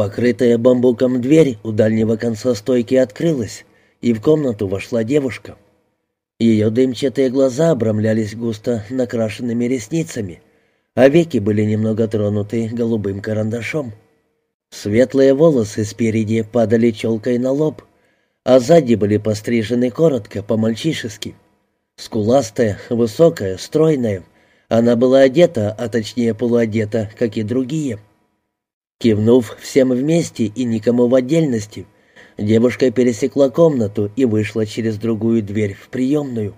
Покрытая бамбуком дверь у дальнего конца стойки открылась, и в комнату вошла девушка. Ее дымчатые глаза обрамлялись густо накрашенными ресницами, а веки были немного тронуты голубым карандашом. Светлые волосы спереди падали челкой на лоб, а сзади были пострижены коротко, по-мальчишески. Скуластая, высокая, стройная, она была одета, а точнее полуодета, как и другие. Кивнув всем вместе и никому в отдельности, девушка пересекла комнату и вышла через другую дверь в приемную.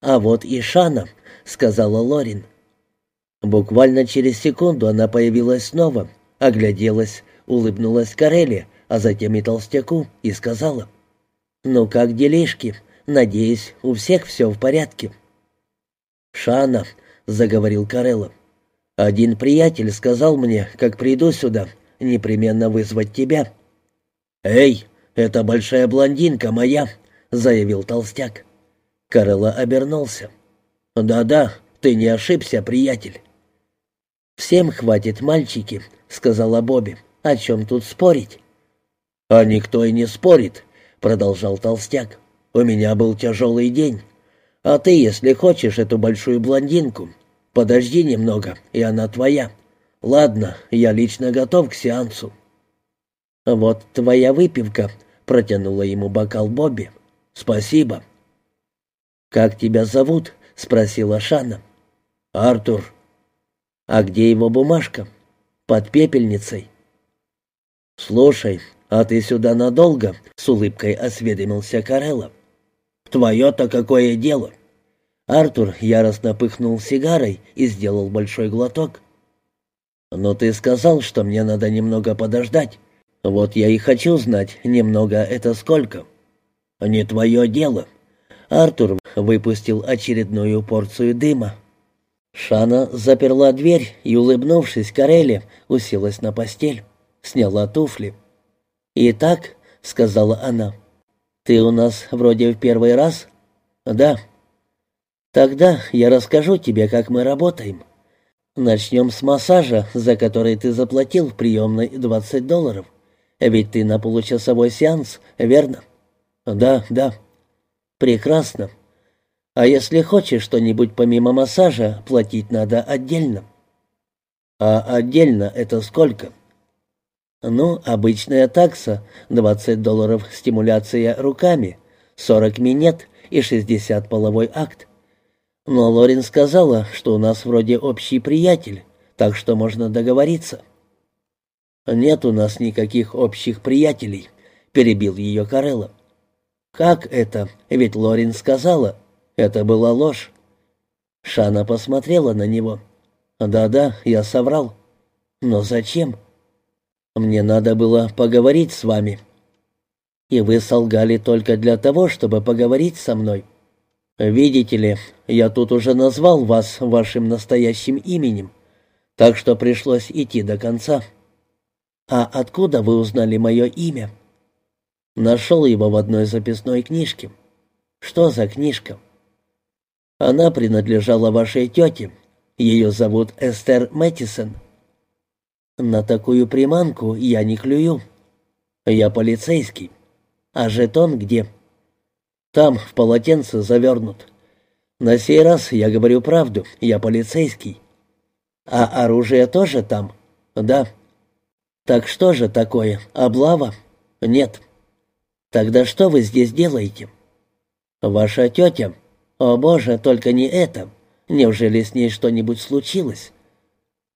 «А вот и Шана», — сказала Лорин. Буквально через секунду она появилась снова, огляделась, улыбнулась Карелли, а затем и толстяку, и сказала, «Ну как делишки? Надеюсь, у всех все в порядке». «Шана», — заговорил Карелло, — «один приятель сказал мне, как приду сюда, непременно вызвать тебя». «Эй, это большая блондинка моя», — заявил толстяк. Карелло обернулся. «Да-да, ты не ошибся, приятель». «Всем хватит, мальчики», — сказала Бобби. «О чем тут спорить?» «А никто и не спорит», — продолжал толстяк. «У меня был тяжелый день. А ты, если хочешь эту большую блондинку, подожди немного, и она твоя. Ладно, я лично готов к сеансу». «Вот твоя выпивка», — протянула ему бокал Бобби. «Спасибо». «Как тебя зовут?» — спросила Шана. «Артур». «А где его бумажка?» «Под пепельницей». «Слушай, а ты сюда надолго?» — с улыбкой осведомился Карелла. «Твое-то какое дело?» Артур яростно пыхнул сигарой и сделал большой глоток. «Но ты сказал, что мне надо немного подождать. Вот я и хочу знать, немного это сколько». «Не твое дело». Артур выпустил очередную порцию дыма. Шана заперла дверь и, улыбнувшись Карелле, уселась на постель сняла туфли. «Итак», — сказала она, — «ты у нас вроде в первый раз?» «Да». «Тогда я расскажу тебе, как мы работаем. Начнем с массажа, за который ты заплатил в приемной 20 долларов. Ведь ты на получасовой сеанс, верно?» «Да, да». «Прекрасно. А если хочешь что-нибудь помимо массажа, платить надо отдельно». «А отдельно это сколько?» Ну, обычная такса — 20 долларов стимуляция руками, 40 минет и 60 половой акт. Но Лорин сказала, что у нас вроде общий приятель, так что можно договориться. «Нет у нас никаких общих приятелей», — перебил ее Карелла. «Как это? Ведь Лорин сказала. Это была ложь». Шана посмотрела на него. «Да-да, я соврал. Но зачем?» Мне надо было поговорить с вами. И вы солгали только для того, чтобы поговорить со мной. Видите ли, я тут уже назвал вас вашим настоящим именем, так что пришлось идти до конца. А откуда вы узнали мое имя? Нашел его в одной записной книжке. Что за книжка? Она принадлежала вашей тете. Ее зовут Эстер Мэттисон. На такую приманку я не клюю. Я полицейский. А жетон где? Там, в полотенце завернут. На сей раз я говорю правду, я полицейский. А оружие тоже там? Да. Так что же такое, облава? Нет. Тогда что вы здесь делаете? Ваша тетя? О боже, только не это. Неужели с ней что-нибудь случилось?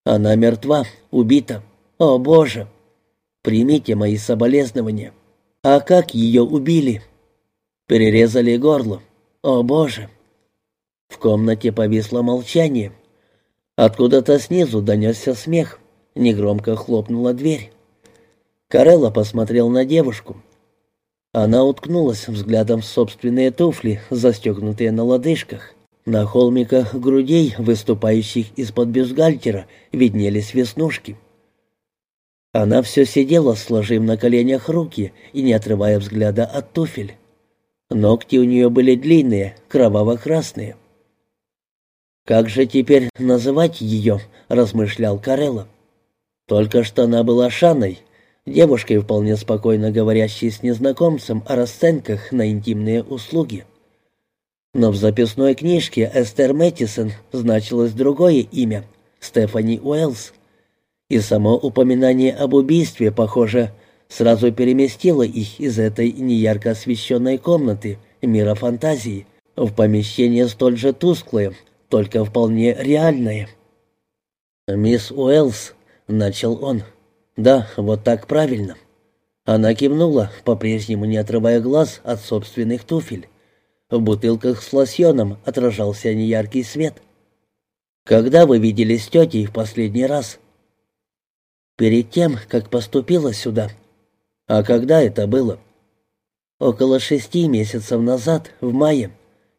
Она мертва, убита. О, Боже! Примите мои соболезнования. А как ее убили? Перерезали горло. О, Боже! В комнате повисло молчание. Откуда-то снизу донесся смех. Негромко хлопнула дверь. Карелла посмотрел на девушку. Она уткнулась взглядом в собственные туфли, застегнутые на лодыжках. На холмиках грудей, выступающих из-под бюстгальтера, виднелись веснушки. Она все сидела, сложив на коленях руки и не отрывая взгляда от туфель. Ногти у нее были длинные, кроваво-красные. «Как же теперь называть ее?» — размышлял Карелло. «Только что она была Шаной, девушкой, вполне спокойно говорящей с незнакомцем о расценках на интимные услуги. Но в записной книжке Эстер Мэттисон значилось другое имя — Стефани Уэллс. И само упоминание об убийстве, похоже, сразу переместило их из этой неярко освещенной комнаты мира фантазии в помещение столь же тусклое, только вполне реальное. «Мисс Уэллс», — начал он, — «да, вот так правильно». Она кивнула, по-прежнему не отрывая глаз от собственных туфель. В бутылках с лосьоном отражался неяркий свет. «Когда вы виделись с тетей в последний раз?» «Перед тем, как поступила сюда». «А когда это было?» «Около шести месяцев назад, в мае.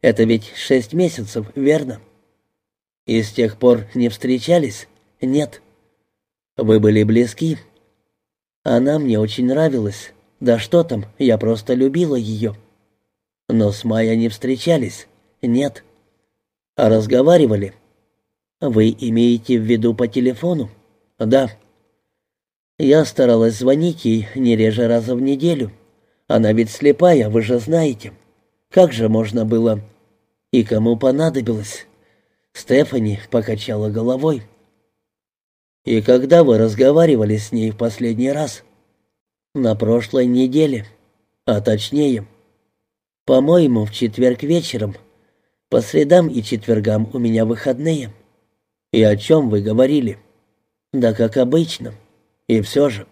Это ведь шесть месяцев, верно?» «И с тех пор не встречались?» «Нет». «Вы были близки?» «Она мне очень нравилась. Да что там, я просто любила ее». Но с Майей не встречались? Нет. А разговаривали? Вы имеете в виду по телефону? Да. Я старалась звонить ей не реже раза в неделю. Она ведь слепая, вы же знаете. Как же можно было... И кому понадобилось? Стефани покачала головой. «И когда вы разговаривали с ней в последний раз?» «На прошлой неделе. А точнее, по-моему, в четверг вечером. По средам и четвергам у меня выходные. И о чем вы говорили? Да как обычно. И все же.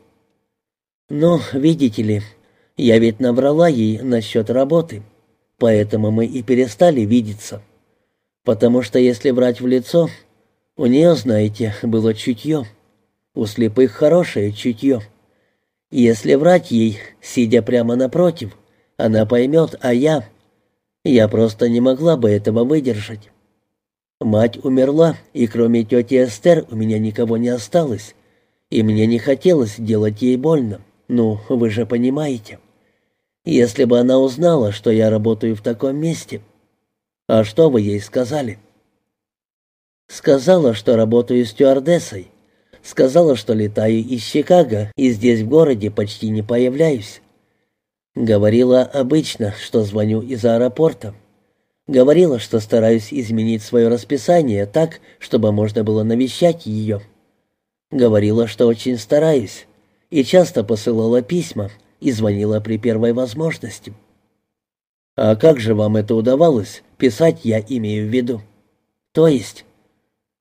Ну, видите ли, я ведь наврала ей насчет работы, поэтому мы и перестали видеться. Потому что если врать в лицо, у нее, знаете, было чутье. У слепых хорошее чутье. Если врать ей, сидя прямо напротив, она поймет, а я... Я просто не могла бы этого выдержать. Мать умерла, и кроме тети Эстер у меня никого не осталось. И мне не хотелось делать ей больно. Ну, вы же понимаете. Если бы она узнала, что я работаю в таком месте... А что вы ей сказали? Сказала, что работаю стюардессой. Сказала, что летаю из Чикаго и здесь в городе почти не появляюсь. Говорила обычно, что звоню из аэропорта. Говорила, что стараюсь изменить свое расписание так, чтобы можно было навещать ее. Говорила, что очень стараюсь, и часто посылала письма и звонила при первой возможности. «А как же вам это удавалось? Писать я имею в виду». «То есть?»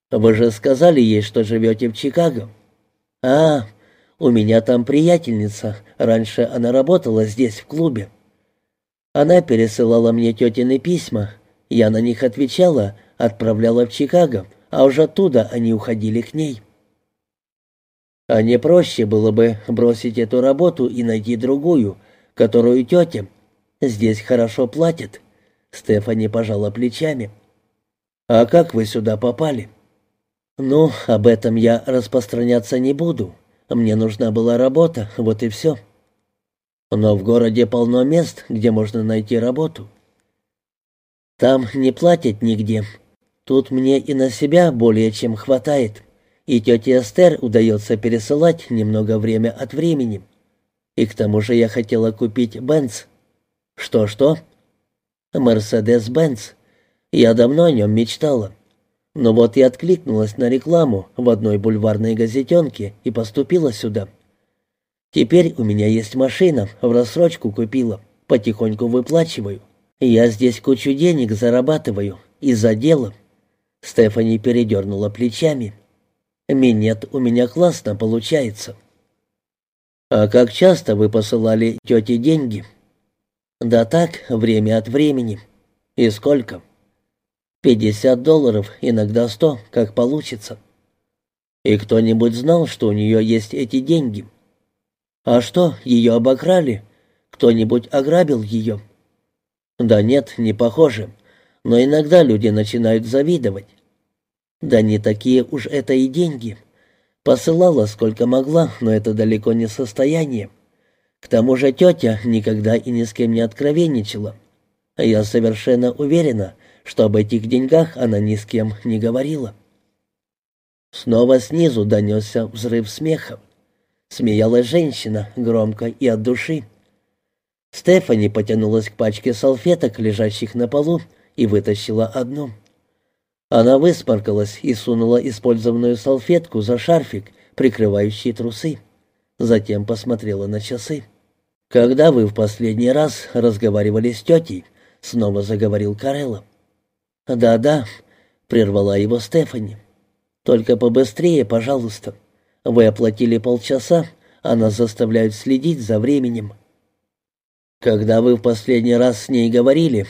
«Вы же сказали ей, что живете в Чикаго». «А, у меня там приятельница. Раньше она работала здесь, в клубе. Она пересылала мне тетины письма. Я на них отвечала, отправляла в Чикаго, а уже оттуда они уходили к ней. А не проще было бы бросить эту работу и найти другую, которую тетя здесь хорошо платит. Стефани пожала плечами. «А как вы сюда попали?» «Ну, об этом я распространяться не буду. Мне нужна была работа, вот и все. Но в городе полно мест, где можно найти работу. Там не платят нигде. Тут мне и на себя более чем хватает. И тете Эстер удается пересылать немного время от времени. И к тому же я хотела купить Бенц. Что-что? Мерседес-Бенц. Я давно о нем мечтала. Но вот и откликнулась на рекламу в одной бульварной газетенке и поступила сюда. Теперь у меня есть машина, в рассрочку купила, потихоньку выплачиваю. Я здесь кучу денег зарабатываю, из-за дела. Стефани передернула плечами. Минет у меня классно получается. А как часто вы посылали тете деньги? Да так, время от времени. И сколько? Пятьдесят долларов, иногда сто, как получится. И кто-нибудь знал, что у нее есть эти деньги? А что, ее обокрали? Кто-нибудь ограбил ее? Да нет, не похоже. Но иногда люди начинают завидовать. Да не такие уж это и деньги. Посылала сколько могла, но это далеко не состояние. К тому же тетя никогда и ни с кем не откровенничала. Я совершенно уверена, что об этих деньгах она ни с кем не говорила. Снова снизу донесся взрыв смеха. Смеялась женщина, громко и от души. Стефани потянулась к пачке салфеток, лежащих на полу, и вытащила одну. Она высморкалась и сунула использованную салфетку за шарфик, прикрывающий трусы. Затем посмотрела на часы. «Когда вы в последний раз разговаривали с тетей?» — снова заговорил Карелла. «Да-да», — прервала его Стефани. «Только побыстрее, пожалуйста. Вы оплатили полчаса, а нас заставляют следить за временем». «Когда вы в последний раз с ней говорили,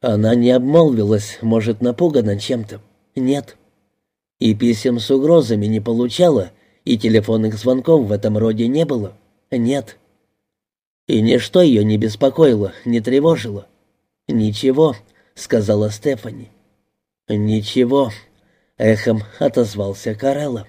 она не обмолвилась, может, напугана чем-то?» «Нет». «И писем с угрозами не получала, и телефонных звонков в этом роде не было?» «Нет». И ничто ее не беспокоило, не тревожило. «Ничего», — сказала Стефани. «Ничего», — эхом отозвался Карелла.